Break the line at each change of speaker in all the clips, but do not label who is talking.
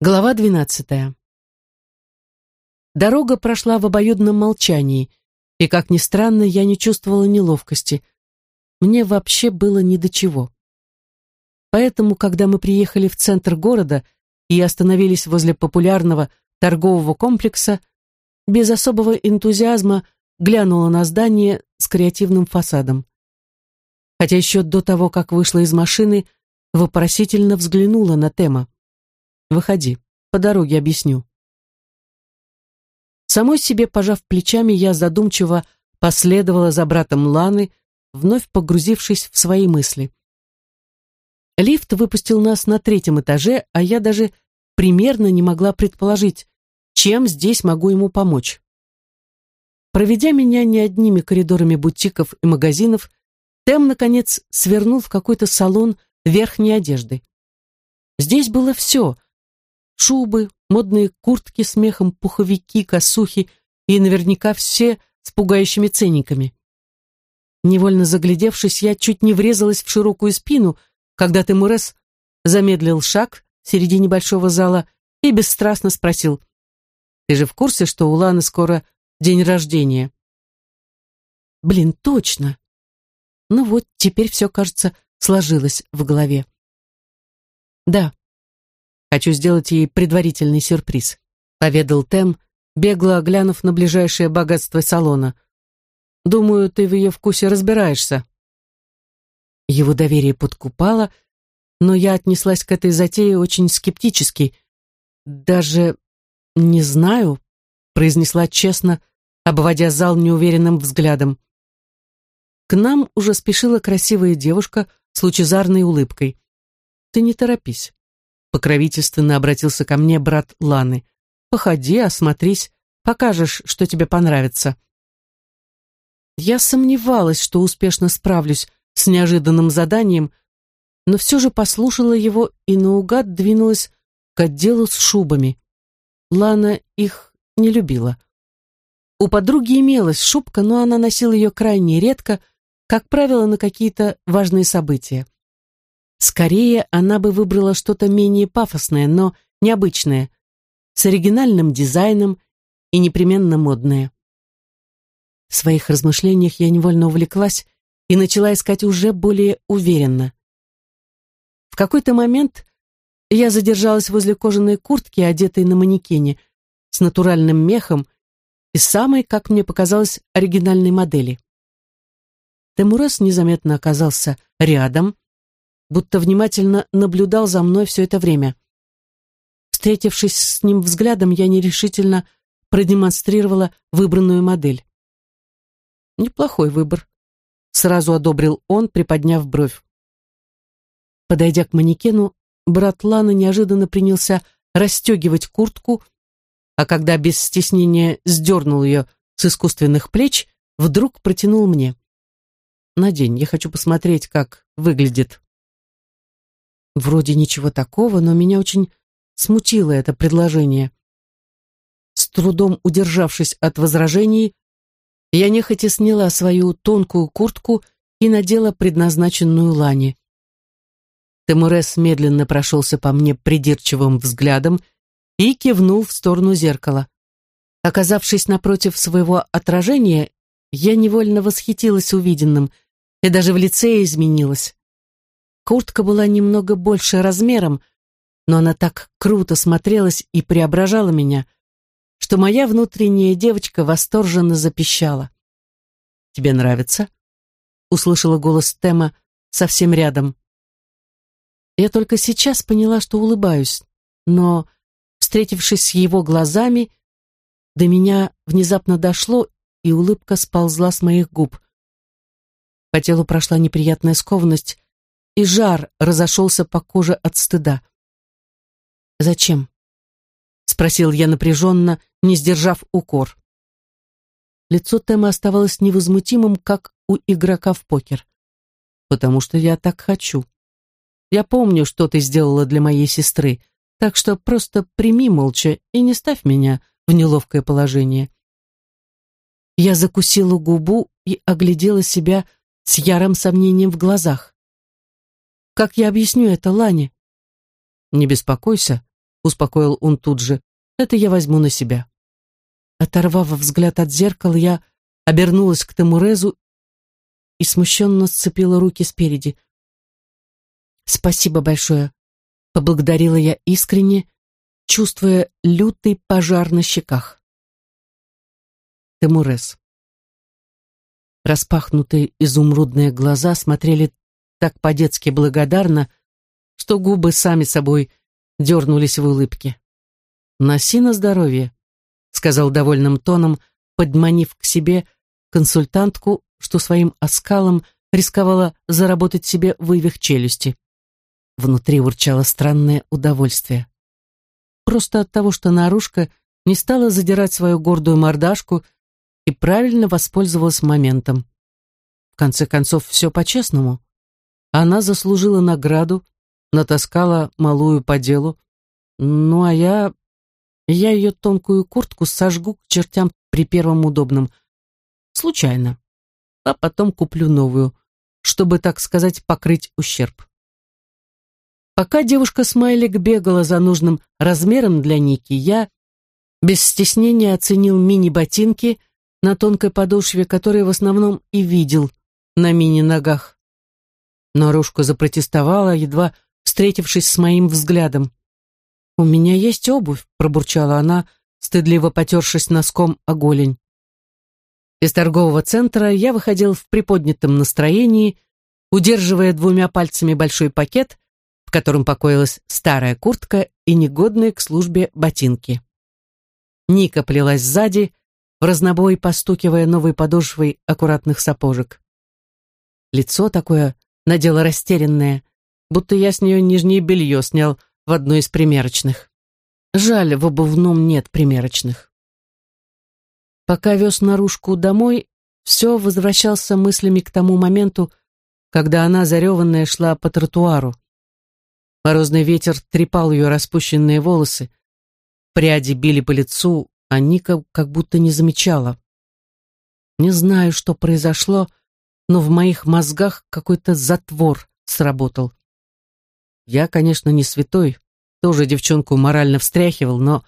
Глава двенадцатая. Дорога прошла в обоюдном молчании, и, как ни странно, я не чувствовала неловкости. Мне вообще было ни до чего. Поэтому, когда мы приехали в центр города и остановились возле популярного торгового комплекса, без особого энтузиазма глянула на здание с креативным фасадом. Хотя еще до того, как вышла из машины, вопросительно взглянула на Тема. Выходи, по дороге объясню. Самой себе пожав плечами, я задумчиво последовала за братом Ланы, вновь погрузившись в свои мысли. Лифт выпустил нас на третьем этаже, а я даже примерно не могла предположить, чем здесь могу ему помочь. Проведя меня не одними коридорами бутиков и магазинов, Тем, наконец, свернул в какой-то салон верхней одежды. Здесь было все — шубы, модные куртки с мехом, пуховики, косухи и наверняка все с пугающими ценниками. Невольно заглядевшись, я чуть не врезалась в широкую спину, когда Тимурес замедлил шаг в середине большого зала и бесстрастно спросил, «Ты же в курсе, что у Ланы скоро день рождения?» «Блин, точно!» Ну вот, теперь все, кажется, сложилось в голове. «Да, Хочу сделать ей предварительный сюрприз», — поведал Тем, бегло оглянув на ближайшее богатство салона. «Думаю, ты в ее вкусе разбираешься». Его доверие подкупало, но я отнеслась к этой затее очень скептически. «Даже не знаю», — произнесла честно, обводя зал неуверенным взглядом. К нам уже спешила красивая девушка с лучезарной улыбкой. «Ты не торопись. Покровительственно обратился ко мне брат Ланы. «Походи, осмотрись, покажешь, что тебе понравится». Я сомневалась, что успешно справлюсь с неожиданным заданием, но все же послушала его и наугад двинулась к отделу с шубами. Лана их не любила. У подруги имелась шубка, но она носила ее крайне редко, как правило, на какие-то важные события. Скорее, она бы выбрала что-то менее пафосное, но необычное, с оригинальным дизайном и непременно модное. В своих размышлениях я невольно увлеклась и начала искать уже более уверенно. В какой-то момент я задержалась возле кожаной куртки, одетой на манекене, с натуральным мехом и самой, как мне показалось, оригинальной модели. Темурас незаметно оказался рядом, будто внимательно наблюдал за мной все это время. Встретившись с ним взглядом, я нерешительно продемонстрировала выбранную модель. Неплохой выбор. Сразу одобрил он, приподняв бровь. Подойдя к манекену, брат Лана неожиданно принялся расстегивать куртку, а когда без стеснения сдернул ее с искусственных плеч, вдруг протянул мне. «Надень, я хочу посмотреть, как выглядит». Вроде ничего такого, но меня очень смутило это предложение. С трудом удержавшись от возражений, я нехотя сняла свою тонкую куртку и надела предназначенную Лане. Темурес медленно прошелся по мне придирчивым взглядом и кивнул в сторону зеркала. Оказавшись напротив своего отражения, я невольно восхитилась увиденным и даже в лице изменилась. Куртка была немного больше размером, но она так круто смотрелась и преображала меня, что моя внутренняя девочка восторженно запищала. «Тебе нравится?» — услышала голос Тема совсем рядом. Я только сейчас поняла, что улыбаюсь, но, встретившись с его глазами, до меня внезапно дошло, и улыбка сползла с моих губ. По телу прошла неприятная скованность, и жар разошелся по коже от стыда. «Зачем?» — спросил я напряженно, не сдержав укор. Лицо Тема оставалось невозмутимым, как у игрока в покер. «Потому что я так хочу. Я помню, что ты сделала для моей сестры, так что просто прими молча и не ставь меня в неловкое положение». Я закусила губу и оглядела себя с ярым сомнением в глазах. Как я объясню это Лане? Не беспокойся, успокоил он тут же. «Это я возьму на себя». Оторвав взгляд от зеркала, я обернулась к Тамурезу и смущенно сцепила руки спереди. «Спасибо большое», — поблагодарила я искренне, чувствуя лютый пожар на щеках. Тамурез. Распахнутые изумрудные глаза смотрели так по-детски благодарно, что губы сами собой дернулись в улыбке. «Носи на здоровье», — сказал довольным тоном, подманив к себе консультантку, что своим оскалом рисковала заработать себе вывих челюсти. Внутри урчало странное удовольствие. Просто от того, что наружка не стала задирать свою гордую мордашку и правильно воспользовалась моментом. В конце концов, все по-честному. Она заслужила награду, натаскала малую по делу. Ну, а я... Я ее тонкую куртку сожгу к чертям при первом удобном. Случайно. А потом куплю новую, чтобы, так сказать, покрыть ущерб. Пока девушка-смайлик бегала за нужным размером для Ники, я без стеснения оценил мини-ботинки на тонкой подошве, которые в основном и видел на мини-ногах. Наружка запротестовала, едва встретившись с моим взглядом. «У меня есть обувь», — пробурчала она, стыдливо потершись носком о голень. Из торгового центра я выходил в приподнятом настроении, удерживая двумя пальцами большой пакет, в котором покоилась старая куртка и негодные к службе ботинки. Ника плелась сзади, в разнобой постукивая новой подошвой аккуратных сапожек. Лицо такое надела растерянное, будто я с нее нижнее белье снял в одной из примерочных. Жаль, в обувном нет примерочных. Пока вез наружку домой, все возвращался мыслями к тому моменту, когда она, зареванная, шла по тротуару. Морозный ветер трепал ее распущенные волосы, пряди били по лицу, а Ника как будто не замечала. Не знаю, что произошло, но в моих мозгах какой-то затвор сработал. Я, конечно, не святой, тоже девчонку морально встряхивал, но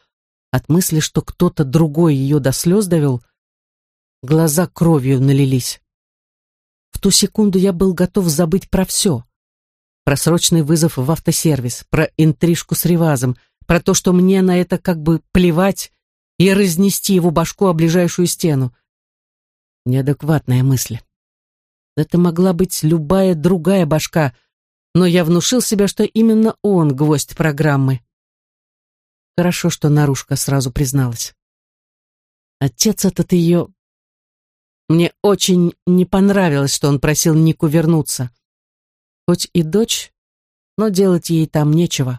от мысли, что кто-то другой ее до слез довел, глаза кровью налились. В ту секунду я был готов забыть про все. Про срочный вызов в автосервис, про интрижку с Ревазом, про то, что мне на это как бы плевать и разнести его башку о ближайшую стену. Неадекватная мысль. Это могла быть любая другая башка — но я внушил себе, что именно он гвоздь программы. Хорошо, что Нарушка сразу призналась. Отец этот ее... Мне очень не понравилось, что он просил Нику вернуться. Хоть и дочь, но делать ей там нечего.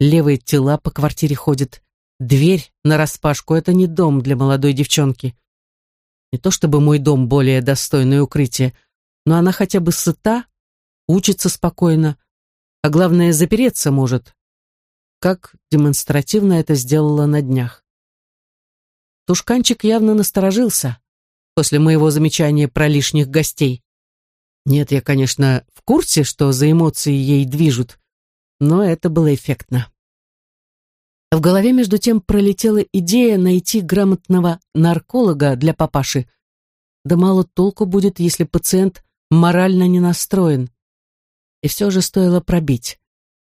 Левые тела по квартире ходят. Дверь нараспашку — это не дом для молодой девчонки. Не то чтобы мой дом более достойное укрытие, но она хотя бы сыта учится спокойно, а главное, запереться может, как демонстративно это сделала на днях. Тушканчик явно насторожился после моего замечания про лишних гостей. Нет, я, конечно, в курсе, что за эмоции ей движут, но это было эффектно. В голове, между тем, пролетела идея найти грамотного нарколога для папаши. Да мало толку будет, если пациент морально не настроен и все же стоило пробить.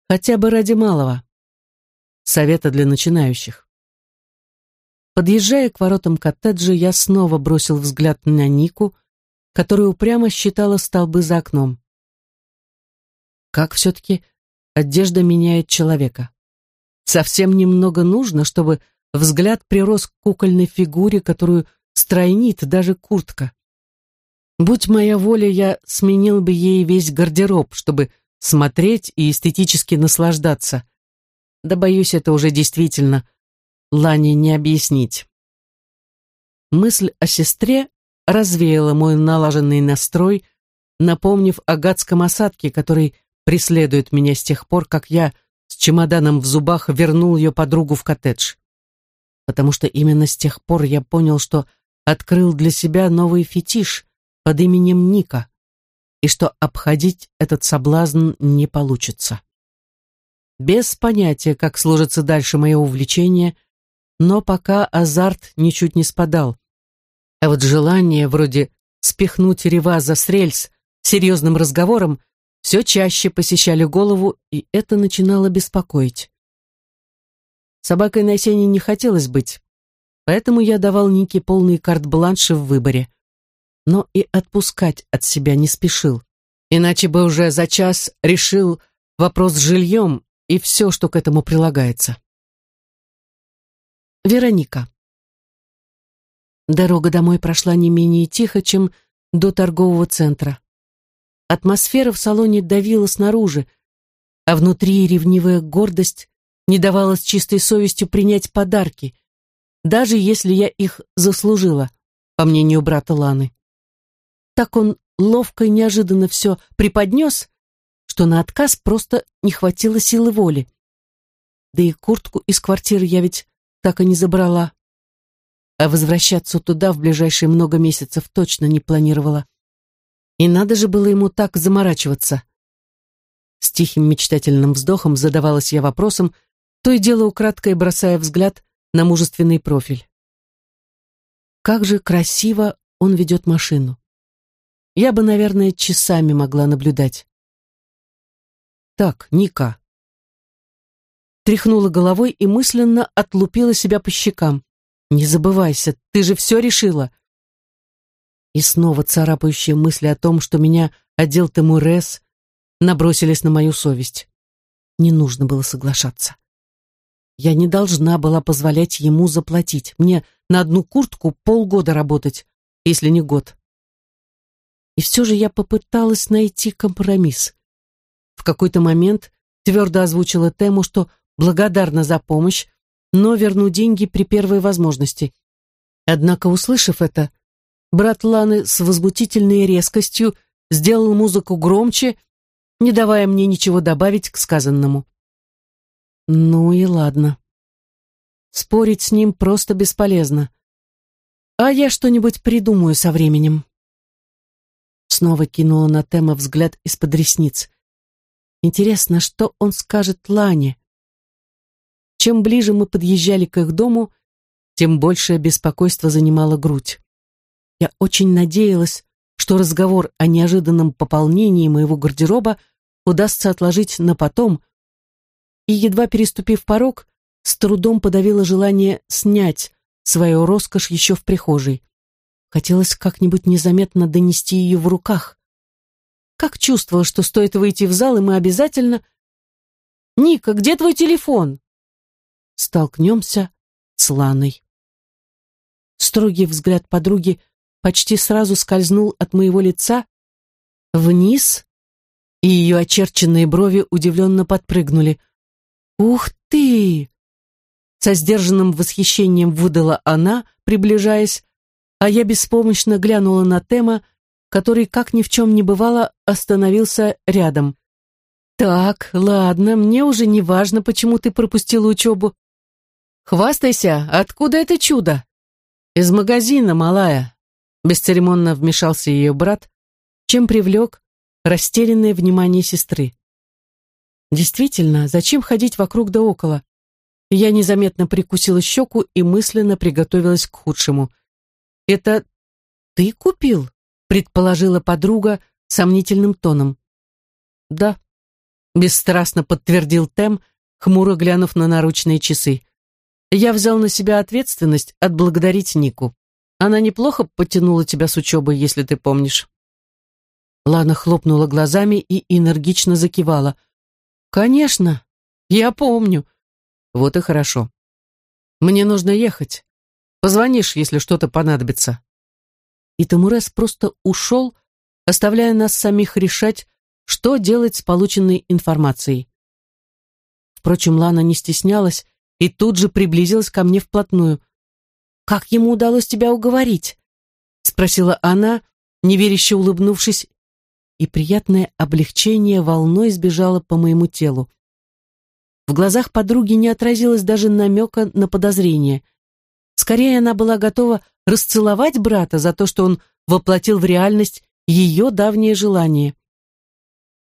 Хотя бы ради малого. Совета для начинающих. Подъезжая к воротам коттеджа, я снова бросил взгляд на Нику, которая упрямо считала столбы за окном. Как все-таки одежда меняет человека? Совсем немного нужно, чтобы взгляд прирос к кукольной фигуре, которую стройнит даже куртка. Будь моя воля, я сменил бы ей весь гардероб, чтобы смотреть и эстетически наслаждаться. Да, боюсь, это уже действительно Лане не объяснить. Мысль о сестре развеяла мой налаженный настрой, напомнив о гадском осадке, который преследует меня с тех пор, как я с чемоданом в зубах вернул ее подругу в коттедж. Потому что именно с тех пор я понял, что открыл для себя новый фетиш, под именем Ника, и что обходить этот соблазн не получится. без понятия, как сложится дальше мое увлечение, но пока азарт ничуть не спадал. А вот желание вроде спихнуть Реваза с рельс серьезным разговором все чаще посещали голову, и это начинало беспокоить. Собакой на сене не хотелось быть, поэтому я давал Нике полный карт-бланш в выборе. Но и отпускать от себя не спешил, иначе бы уже за час решил вопрос с жильем и все, что к этому прилагается. Вероника. Дорога домой прошла не менее тихо, чем до торгового центра. Атмосфера в салоне давила снаружи, а внутри ревнивая гордость не давала с чистой совестью принять подарки, даже если я их заслужила, по мнению брата Ланы. Так он ловко и неожиданно все преподнес, что на отказ просто не хватило силы воли. Да и куртку из квартиры я ведь так и не забрала. А возвращаться туда в ближайшие много месяцев точно не планировала. И надо же было ему так заморачиваться. С тихим мечтательным вздохом задавалась я вопросом, то и дело украдкой бросая взгляд на мужественный профиль. Как же красиво он ведет машину. Я бы, наверное, часами могла наблюдать. Так, Ника. Тряхнула головой и мысленно отлупила себя по щекам. Не забывайся, ты же все решила. И снова царапающие мысли о том, что меня одел Тамурес, набросились на мою совесть. Не нужно было соглашаться. Я не должна была позволять ему заплатить. Мне на одну куртку полгода работать, если не год. И все же я попыталась найти компромисс. В какой-то момент твердо озвучила тему, что благодарна за помощь, но верну деньги при первой возможности. Однако, услышав это, брат Ланы с возмутительной резкостью сделал музыку громче, не давая мне ничего добавить к сказанному. Ну и ладно. Спорить с ним просто бесполезно. А я что-нибудь придумаю со временем. Снова кинула на Тема взгляд из-под ресниц. Интересно, что он скажет Лане? Чем ближе мы подъезжали к их дому, тем большее беспокойство занимало грудь. Я очень надеялась, что разговор о неожиданном пополнении моего гардероба удастся отложить на потом, и, едва переступив порог, с трудом подавила желание снять свою роскошь еще в прихожей. Хотелось как-нибудь незаметно донести ее в руках. Как чувствовала, что стоит выйти в зал, и мы обязательно... «Ника, где твой телефон?» Столкнемся с Ланой. Строгий взгляд подруги почти сразу скользнул от моего лица вниз, и ее очерченные брови удивленно подпрыгнули. «Ух ты!» Со сдержанным восхищением выдала она, приближаясь, а я беспомощно глянула на Тема, который, как ни в чем не бывало, остановился рядом. «Так, ладно, мне уже не важно, почему ты пропустила учебу. Хвастайся, откуда это чудо?» «Из магазина, малая», — бесцеремонно вмешался ее брат, чем привлек растерянное внимание сестры. Действительно, зачем ходить вокруг да около? Я незаметно прикусила щеку и мысленно приготовилась к худшему. «Это ты купил?» — предположила подруга сомнительным тоном. «Да», — бесстрастно подтвердил Тем, хмуро глянув на наручные часы. «Я взял на себя ответственность отблагодарить Нику. Она неплохо потянула тебя с учебой, если ты помнишь». Лана хлопнула глазами и энергично закивала. «Конечно, я помню. Вот и хорошо. Мне нужно ехать. Позвонишь, если что-то понадобится». И Тамурес просто ушел, оставляя нас самих решать, что делать с полученной информацией. Впрочем, Лана не стеснялась и тут же приблизилась ко мне вплотную. «Как ему удалось тебя уговорить?» — спросила она, неверяще улыбнувшись, и приятное облегчение волной сбежало по моему телу. В глазах подруги не отразилось даже намека на подозрение — Скорее, она была готова расцеловать брата за то, что он воплотил в реальность ее давнее желание.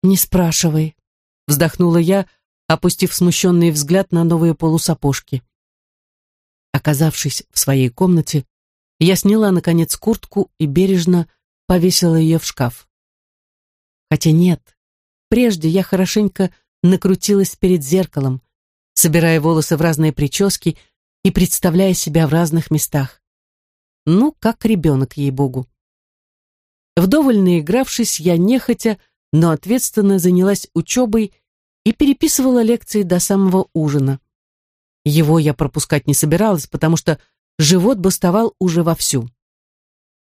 «Не спрашивай», — вздохнула я, опустив смущенный взгляд на новые полусапожки. Оказавшись в своей комнате, я сняла, наконец, куртку и бережно повесила ее в шкаф. Хотя нет, прежде я хорошенько накрутилась перед зеркалом, собирая волосы в разные прически и представляя себя в разных местах. Ну, как ребенок, ей-богу. Вдоволь наигравшись, я нехотя, но ответственно занялась учебой и переписывала лекции до самого ужина. Его я пропускать не собиралась, потому что живот бастовал уже вовсю.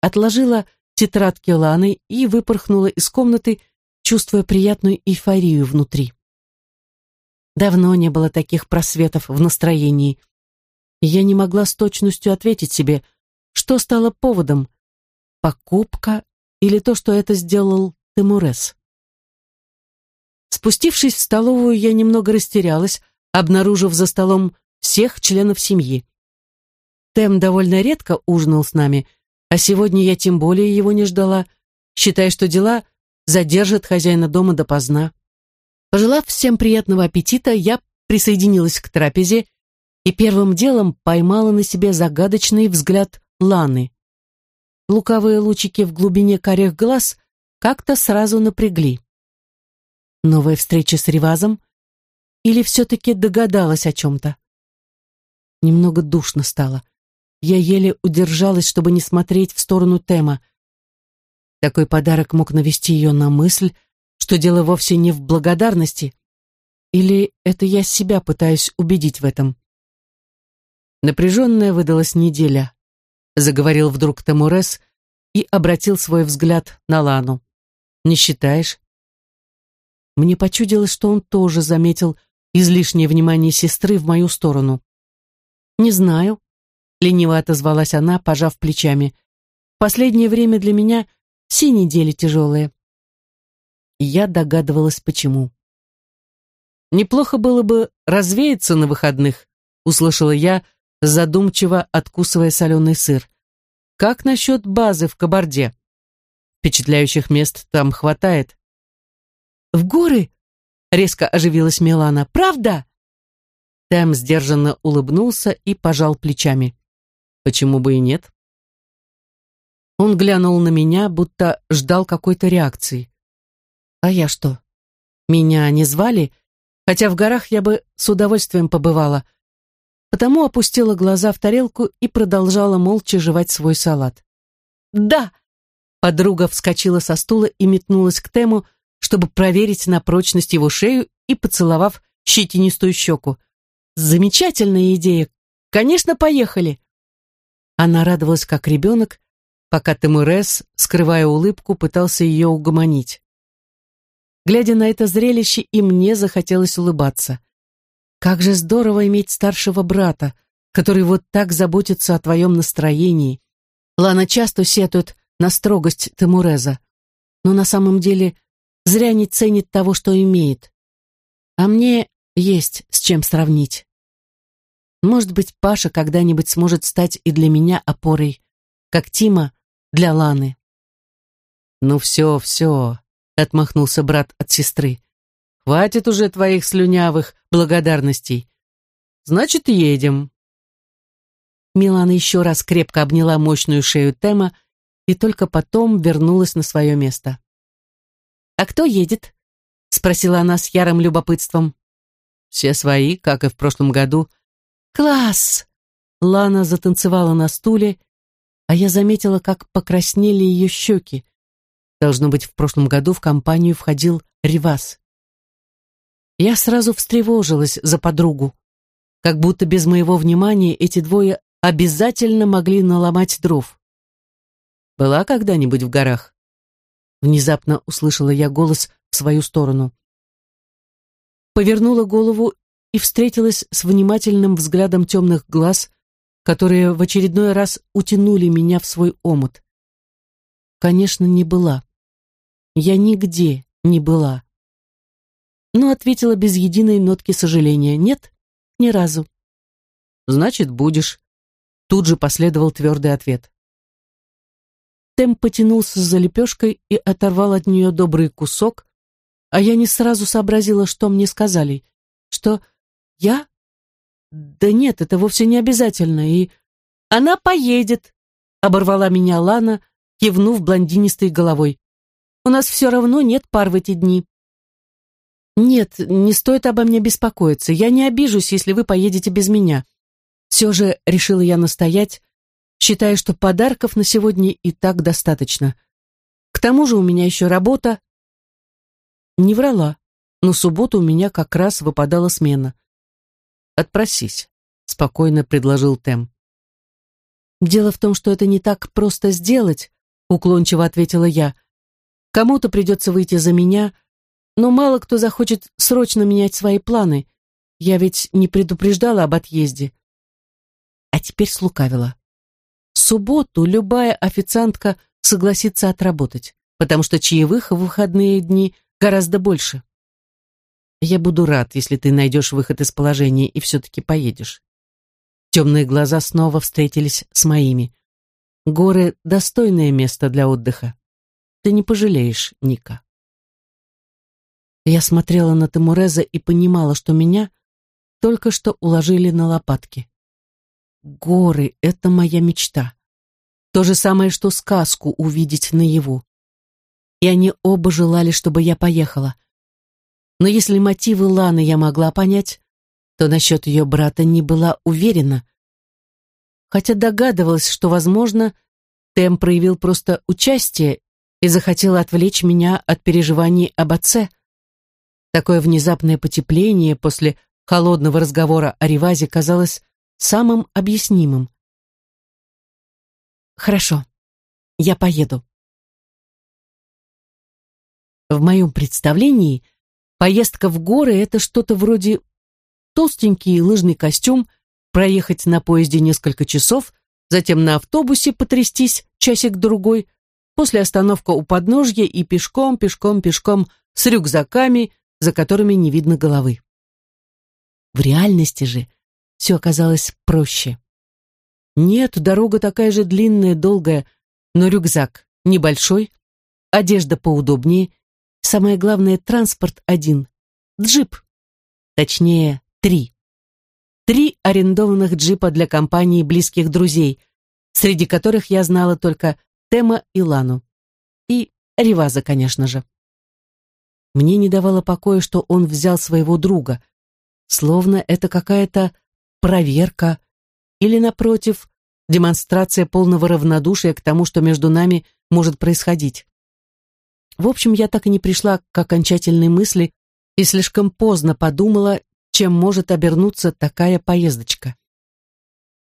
Отложила тетрадки Ланы и выпорхнула из комнаты, чувствуя приятную эйфорию внутри. Давно не было таких просветов в настроении. Я не могла с точностью ответить себе, что стало поводом, покупка или то, что это сделал Тимурес. Спустившись в столовую, я немного растерялась, обнаружив за столом всех членов семьи. Тем довольно редко ужинал с нами, а сегодня я тем более его не ждала, считая, что дела задержат хозяина дома допоздна. Пожелав всем приятного аппетита, я присоединилась к трапезе и первым делом поймала на себе загадочный взгляд Ланы. Лукавые лучики в глубине карих глаз как-то сразу напрягли. Новая встреча с Ривазом? Или все-таки догадалась о чем-то? Немного душно стало. Я еле удержалась, чтобы не смотреть в сторону Тема. Такой подарок мог навести ее на мысль, что дело вовсе не в благодарности. Или это я себя пытаюсь убедить в этом? Напряженная выдалась неделя, заговорил вдруг Тамурес и обратил свой взгляд на Лану. Не считаешь? Мне почудилось, что он тоже заметил излишнее внимание сестры в мою сторону. «Не знаю», — лениво отозвалась она, пожав плечами. «Последнее время для меня все недели тяжелые». Я догадывалась, почему. «Неплохо было бы развеяться на выходных», — услышала я, задумчиво откусывая соленый сыр. «Как насчет базы в Кабарде? Впечатляющих мест там хватает». «В горы?» — резко оживилась Милана. «Правда?» Тэм сдержанно улыбнулся и пожал плечами. Почему бы и нет? Он глянул на меня, будто ждал какой-то реакции. А я что? Меня не звали, хотя в горах я бы с удовольствием побывала. Потому опустила глаза в тарелку и продолжала молча жевать свой салат. «Да!» Подруга вскочила со стула и метнулась к Тему, чтобы проверить на прочность его шею и поцеловав щетинистую щеку. Замечательная идея. Конечно, поехали. Она радовалась как ребенок, пока Тимурес, скрывая улыбку, пытался ее угомонить. Глядя на это зрелище, и мне захотелось улыбаться. Как же здорово иметь старшего брата, который вот так заботится о твоем настроении. Лана часто сетует на строгость Тимуреза, но на самом деле зря не ценит того, что имеет. А мне есть с чем сравнить. Может быть, Паша когда-нибудь сможет стать и для меня опорой, как Тима для Ланы. «Ну все, все», — отмахнулся брат от сестры. «Хватит уже твоих слюнявых благодарностей. Значит, едем». Милана еще раз крепко обняла мощную шею Тема и только потом вернулась на свое место. «А кто едет?» — спросила она с ярым любопытством. «Все свои, как и в прошлом году», «Класс!» Лана затанцевала на стуле, а я заметила, как покраснели ее щеки. Должно быть, в прошлом году в компанию входил Ривас. Я сразу встревожилась за подругу. Как будто без моего внимания эти двое обязательно могли наломать дров. «Была когда-нибудь в горах?» Внезапно услышала я голос в свою сторону. Повернула голову и встретилась с внимательным взглядом темных глаз, которые в очередной раз утянули меня в свой омут. Конечно, не была. Я нигде не была. Но ответила без единой нотки сожаления. Нет, ни разу. Значит, будешь. Тут же последовал твердый ответ. Тем потянулся за лепешкой и оторвал от нее добрый кусок, а я не сразу сообразила, что мне сказали. Что? Я? Да нет, это вовсе не обязательно. И она поедет, оборвала меня Лана, кивнув блондинистой головой. У нас все равно нет пар в эти дни. Нет, не стоит обо мне беспокоиться. Я не обижусь, если вы поедете без меня. Все же решила я настоять, считая, что подарков на сегодня и так достаточно. К тому же у меня еще работа. Не врала, но субботу у меня как раз выпадала смена.
«Отпросись», — спокойно предложил Тем.
«Дело в том, что это не так просто сделать», — уклончиво ответила я. «Кому-то придется выйти за меня, но мало кто захочет срочно менять свои планы. Я ведь не предупреждала об отъезде». А теперь слукавила. В субботу любая официантка согласится отработать, потому что чаевых в выходные дни гораздо больше. Я буду рад, если ты найдешь выход из положения и все-таки поедешь. Темные глаза снова встретились с моими. Горы — достойное место для отдыха. Ты не пожалеешь, Ника. Я смотрела на Тамуреза и понимала, что меня только что уложили на лопатки. Горы — это моя мечта. То же самое, что сказку увидеть наяву. И они оба желали, чтобы я поехала. Но если мотивы Ланы я могла понять, то насчет ее брата не была уверена. Хотя догадывалась, что, возможно, Тем проявил просто участие и захотел отвлечь меня от переживаний об отце. Такое внезапное потепление после холодного разговора о Ривазе казалось самым объяснимым. «Хорошо, я поеду». В моем представлении поездка в горы — это что-то вроде толстенький лыжный костюм, проехать на поезде несколько часов, затем на автобусе потрястись часик-другой, после остановка у подножья и пешком, пешком, пешком с рюкзаками, за которыми не видно головы. В реальности же все оказалось проще. Нет, дорога такая же длинная, долгая, но рюкзак небольшой, одежда поудобнее, самое главное, транспорт один — джип. Точнее, Три. Три арендованных джипа для компании близких друзей, среди которых я знала только Тема и Лану. И Риваза, конечно же. Мне не давало покоя, что он взял своего друга, словно это какая-то проверка или, напротив, демонстрация полного равнодушия к тому, что между нами может происходить. В общем, я так и не пришла к окончательной мысли и слишком поздно подумала, чем может обернуться такая поездочка.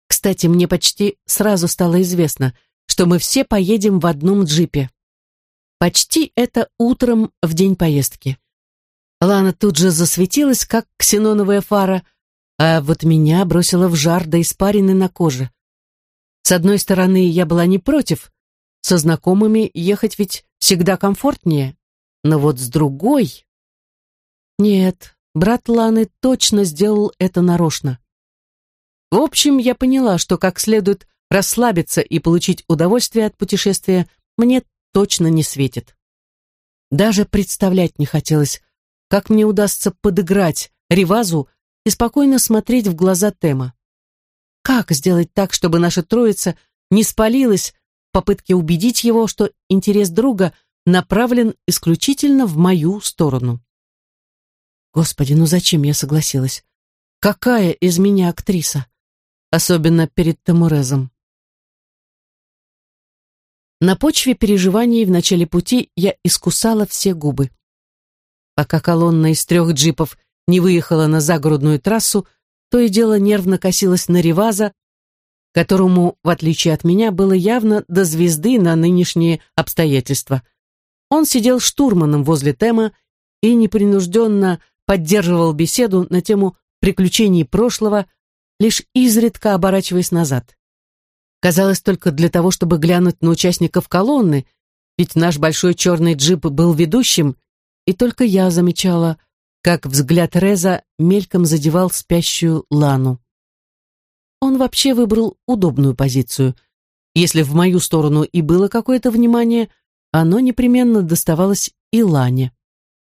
Кстати, мне почти сразу стало известно, что мы все поедем в одном джипе. Почти это утром в день поездки. Лана тут же засветилась, как ксеноновая фара, а вот меня бросила в жар до испарины на коже. С одной стороны, я была не против, со знакомыми ехать ведь всегда комфортнее, но вот с другой... Нет, Брат Ланы точно сделал это нарочно. В общем, я поняла, что как следует расслабиться и получить удовольствие от путешествия мне точно не светит. Даже представлять не хотелось, как мне удастся подыграть Ривазу и спокойно смотреть в глаза Тема. Как сделать так, чтобы наша троица не спалилась попытке убедить его, что интерес друга направлен исключительно в мою сторону? Господи, ну зачем я согласилась? Какая из меня актриса? Особенно перед Тамурезом. На почве переживаний в начале пути я искусала все губы. Пока колонна из трех джипов не выехала на загородную трассу, то и дело нервно косилась на Риваза, которому, в отличие от меня, было явно до звезды на нынешние обстоятельства. Он сидел штурманом возле Тема и непринужденно поддерживал беседу на тему приключений прошлого, лишь изредка оборачиваясь назад. Казалось, только для того, чтобы глянуть на участников колонны, ведь наш большой черный джип был ведущим, и только я замечала, как взгляд Реза мельком задевал спящую Лану. Он вообще выбрал удобную позицию. Если в мою сторону и было какое-то внимание, оно непременно доставалось и Лане.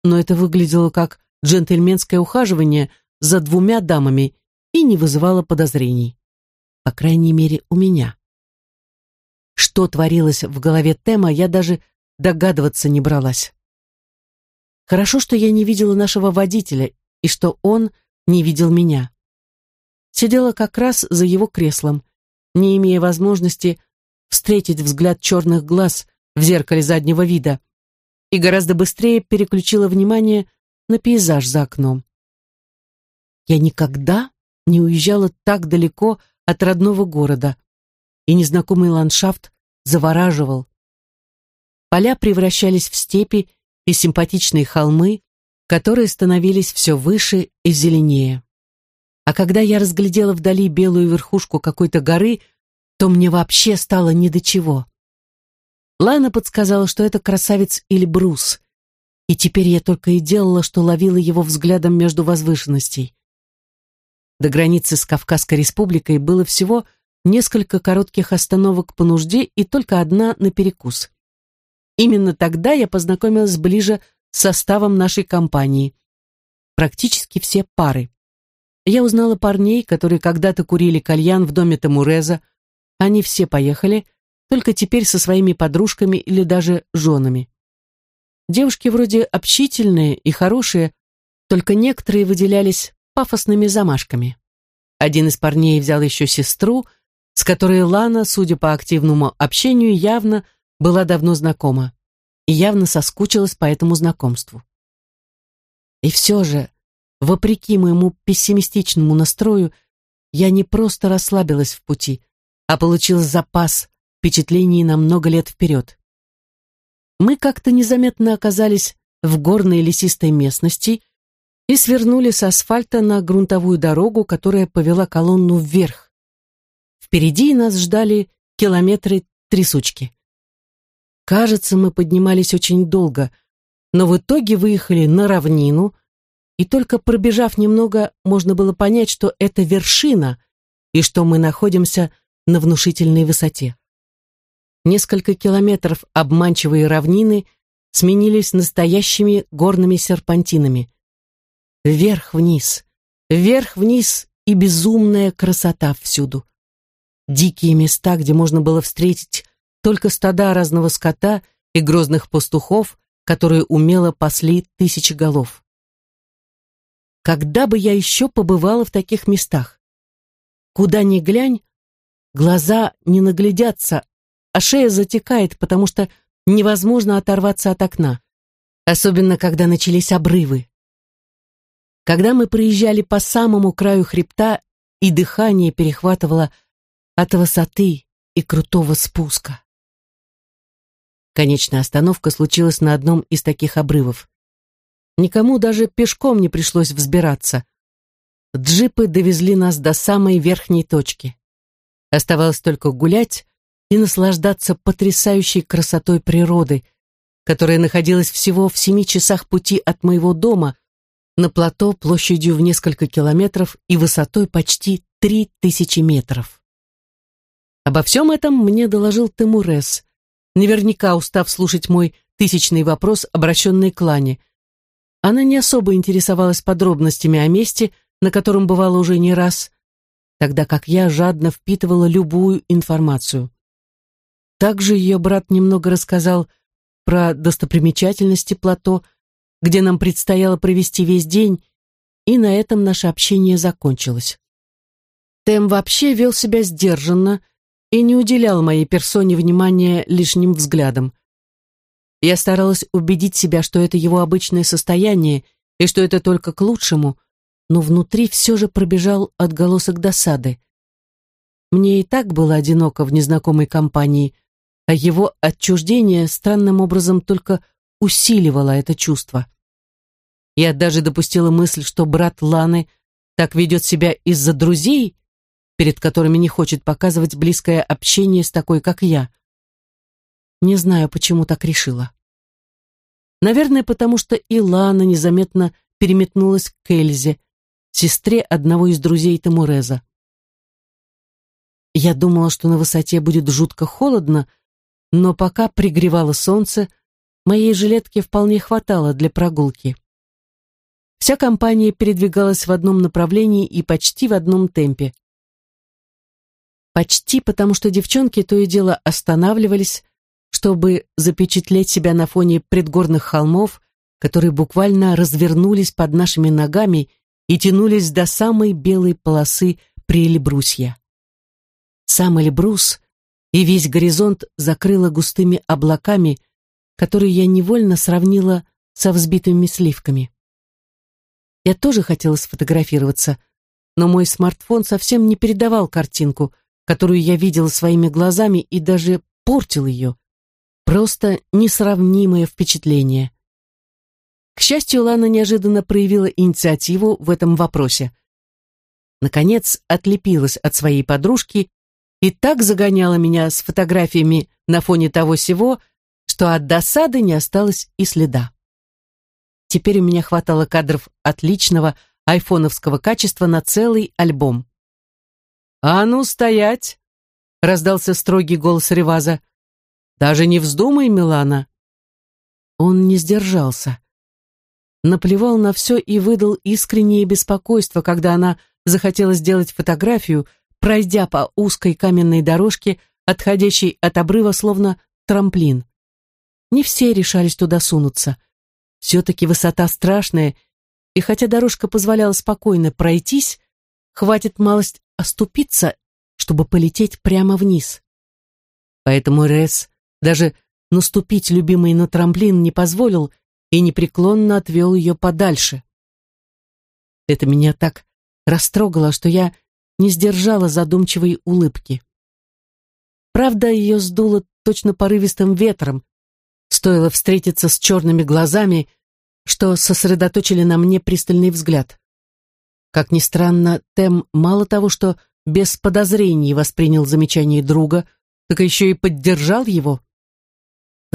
Но это выглядело как джентльменское ухаживание, за двумя дамами и не вызывала подозрений. По крайней мере, у меня. Что творилось в голове Тема, я даже догадываться не бралась. Хорошо, что я не видела нашего водителя и что он не видел меня. Сидела как раз за его креслом, не имея возможности встретить взгляд черных глаз в зеркале заднего вида, и гораздо быстрее переключила внимание на пейзаж за окном. Я никогда не уезжала так далеко от родного города, и незнакомый ландшафт завораживал. Поля превращались в степи и симпатичные холмы, которые становились все выше и зеленее. А когда я разглядела вдали белую верхушку какой-то горы, то мне вообще стало ни до чего. Лана подсказала, что это красавец или брус, и теперь я только и делала, что ловила его взглядом между возвышенностей. До границы с Кавказской республикой было всего несколько коротких остановок по нужде и только одна на перекус. Именно тогда я познакомилась ближе с составом нашей компании. Практически все пары. Я узнала парней, которые когда-то курили кальян в доме Тамуреза. Они все поехали, только теперь со своими подружками или даже женами. Девушки вроде общительные и хорошие, только некоторые выделялись пафосными замашками. Один из парней взял еще сестру, с которой Лана, судя по активному общению, явно была давно знакома и явно соскучилась по этому знакомству. И все же, вопреки моему пессимистичному настрою, я не просто расслабилась в пути, а получила запас впечатлений на много лет вперед. Мы как-то незаметно оказались в горной лесистой местности и свернули с асфальта на грунтовую дорогу, которая повела колонну вверх. Впереди нас ждали километры трясучки. Кажется, мы поднимались очень долго, но в итоге выехали на равнину, и только пробежав немного, можно было понять, что это вершина и что мы находимся на внушительной высоте. Несколько километров обманчивой равнины сменились настоящими горными серпантинами. Вверх-вниз, вверх-вниз и безумная красота всюду. Дикие места, где можно было встретить только стада разного скота и грозных пастухов, которые умело пасли тысячи голов. Когда бы я еще побывала в таких местах? Куда ни глянь, глаза не наглядятся, а шея затекает, потому что невозможно оторваться от окна, особенно когда начались обрывы. Когда мы проезжали по самому краю хребта, и дыхание перехватывало от высоты и крутого спуска. Конечная остановка случилась на одном из таких обрывов. Никому даже пешком не пришлось взбираться. Джипы довезли нас до самой верхней точки. Оставалось только гулять и наслаждаться потрясающей красотой природы, которая находилась всего в семи часах пути от моего дома, на плато площадью в несколько километров и высотой почти три тысячи метров. Обо всем этом мне доложил Темурес, наверняка устав слушать мой тысячный вопрос, обращенный к Лане. Она не особо интересовалась подробностями о месте, на котором бывала уже не раз, тогда как я жадно впитывала любую информацию. Также ее брат немного рассказал про достопримечательности плато, где нам предстояло провести весь день, и на этом наше общение закончилось. Тем вообще вел себя сдержанно, и не уделял моей персоне внимания лишним взглядом. Я старалась убедить себя, что это его обычное состояние и что это только к лучшему, но внутри все же пробежал отголосок досады. Мне и так было одиноко в незнакомой компании, а его отчуждение странным образом только усиливало это чувство. Я даже допустила мысль, что брат Ланы так ведет себя из-за друзей, перед которыми не хочет показывать близкое общение с такой, как я. Не знаю, почему так решила. Наверное, потому что Илана незаметно переметнулась к Эльзе, сестре одного из друзей Тамуреза. Я думала, что на высоте будет жутко холодно, но пока пригревало солнце, моей жилетки вполне хватало для прогулки. Вся компания передвигалась в одном направлении и почти в одном темпе. Почти потому, что девчонки то и дело останавливались, чтобы запечатлеть себя на фоне предгорных холмов, которые буквально развернулись под нашими ногами и тянулись до самой белой полосы при Эльбрусья. Сам Эльбрус и весь горизонт закрыло густыми облаками, которые я невольно сравнила со взбитыми сливками. Я тоже хотела сфотографироваться, но мой смартфон совсем не передавал картинку, которую я видела своими глазами и даже портил ее. Просто несравнимое впечатление. К счастью, Лана неожиданно проявила инициативу в этом вопросе. Наконец, отлепилась от своей подружки и так загоняла меня с фотографиями на фоне того всего, что от досады не осталось и следа. Теперь у меня хватало кадров отличного айфоновского качества на целый альбом. «А ну, стоять!» — раздался строгий голос Реваза. «Даже не вздумай, Милана!» Он не сдержался. Наплевал на все и выдал искреннее беспокойство, когда она захотела сделать фотографию, пройдя по узкой каменной дорожке, отходящей от обрыва словно трамплин. Не все решались туда сунуться. Все-таки высота страшная, и хотя дорожка позволяла спокойно пройтись, хватит малость оступиться, чтобы полететь прямо вниз. Поэтому Рес даже наступить любимый на трамплин не позволил и непреклонно отвел ее подальше. Это меня так растрогало, что я не сдержала задумчивой улыбки. Правда, ее сдуло точно порывистым ветром, Стоило встретиться с черными глазами, что сосредоточили на мне пристальный взгляд. Как ни странно, Тем мало того, что без подозрений воспринял замечание друга, так еще и поддержал его.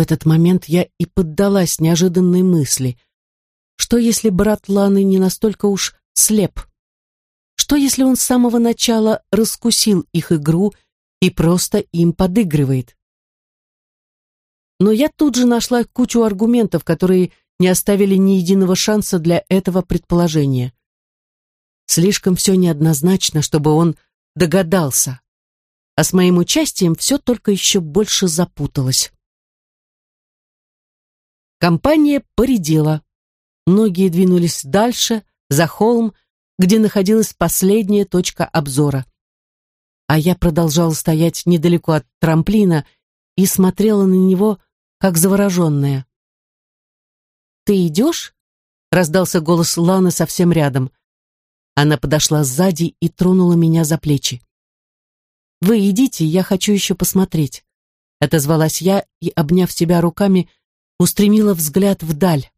В этот момент я и поддалась неожиданной мысли. Что если брат Ланы не настолько уж слеп? Что если он с самого начала раскусил их игру и просто им подыгрывает? Но я тут же нашла кучу аргументов, которые не оставили ни единого шанса для этого предположения. Слишком все неоднозначно, чтобы он догадался. А с моим участием все только еще больше запуталось. Компания поредела. Многие двинулись дальше, за холм, где находилась последняя точка обзора. А я продолжала стоять недалеко от трамплина и смотрела на него как завороженная. «Ты идешь?» — раздался голос Ланы совсем рядом. Она подошла сзади и тронула меня за плечи. «Вы идите, я хочу еще посмотреть», — отозвалась я и, обняв себя руками, устремила взгляд вдаль.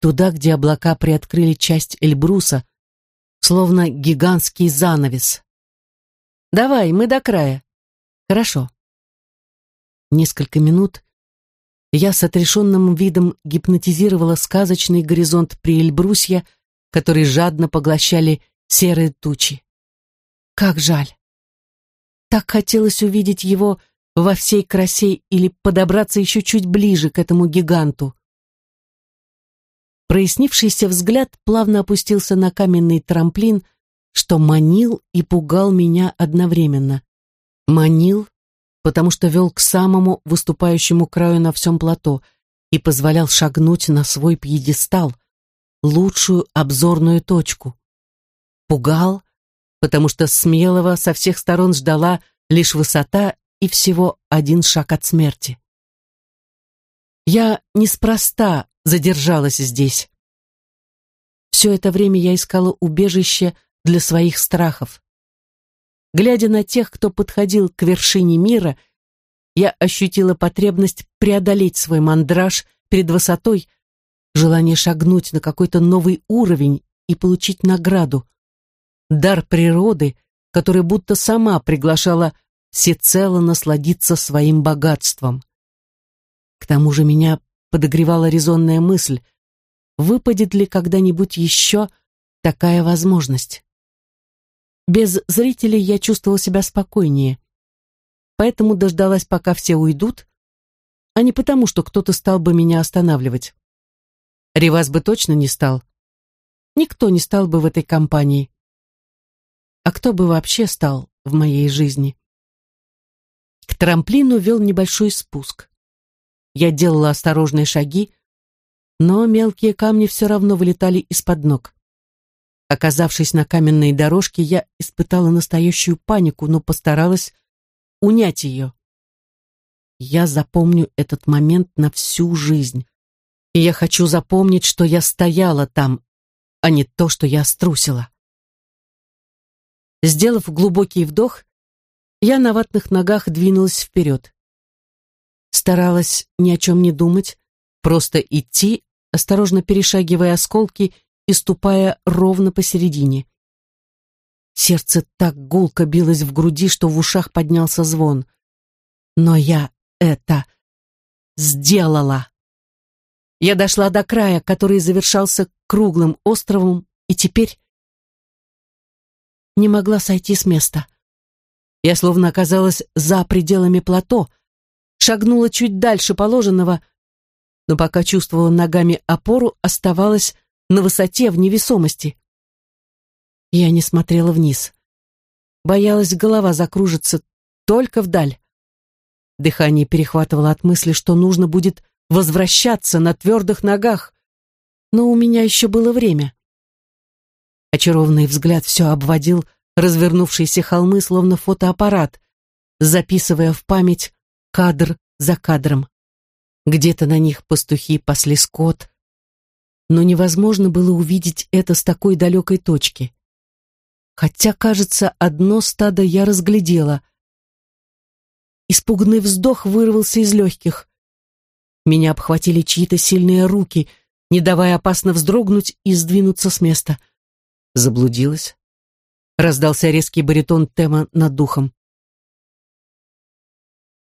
Туда, где облака приоткрыли часть Эльбруса, словно гигантский занавес. «Давай, мы до края». «Хорошо». Несколько минут я с отрешенным видом гипнотизировала сказочный горизонт при Эльбрусья, который жадно поглощали серые тучи. Как жаль! Так хотелось увидеть его во всей красе или подобраться еще чуть ближе к этому гиганту. Прояснившийся взгляд плавно опустился на каменный трамплин, что манил и пугал меня одновременно. Манил, потому что вел к самому выступающему краю на всем плато и позволял шагнуть на свой пьедестал, лучшую обзорную точку. Пугал, потому что смелого со всех сторон ждала лишь высота и всего один шаг от смерти. Я неспроста задержалась здесь. Все это время я искала убежище для своих страхов. Глядя на тех, кто подходил к вершине мира, я ощутила потребность преодолеть свой мандраж перед высотой, желание шагнуть на какой-то новый уровень и получить награду. Дар природы, который будто сама приглашала всецело насладиться своим богатством. К тому же меня подогревала резонная мысль, выпадет ли когда-нибудь еще такая возможность. Без зрителей я чувствовала себя спокойнее. Поэтому дождалась, пока все уйдут, а не потому, что кто-то стал бы меня останавливать. Ревас бы точно не стал. никто не стал бы в этой компании. А кто бы вообще стал в моей жизни? К трамплину вел небольшой спуск. Я делала осторожные шаги, но мелкие камни все равно вылетали из-под ног. Оказавшись на каменной дорожке, я испытала настоящую панику, но постаралась унять ее. Я запомню этот момент на всю жизнь. И я хочу запомнить, что я стояла там, а не то, что я струсила. Сделав глубокий вдох, я на ватных ногах двинулась вперед. Старалась ни о чем не думать, просто идти, осторожно перешагивая осколки и ступая ровно посередине. Сердце так гулко билось в груди, что в ушах поднялся звон. Но я это сделала. Я дошла до края, который завершался круглым островом, и теперь не могла сойти с места. Я словно оказалась за пределами плато, шагнула чуть дальше положенного, но пока чувствовала ногами опору, оставалась на высоте в невесомости. Я не смотрела вниз. Боялась, голова закружится только вдаль. Дыхание перехватывало от мысли, что нужно будет возвращаться на твердых ногах. Но у меня еще было время. Очарованный взгляд все обводил развернувшиеся холмы, словно фотоаппарат, записывая в память кадр за кадром. Где-то на них пастухи пасли скот, но невозможно было увидеть это с такой далекой точки. Хотя, кажется, одно стадо я разглядела. Испуганный вздох вырвался из легких. Меня обхватили чьи-то сильные руки, не давая опасно вздрогнуть и сдвинуться с места. Заблудилась. Раздался резкий баритон Тема над духом.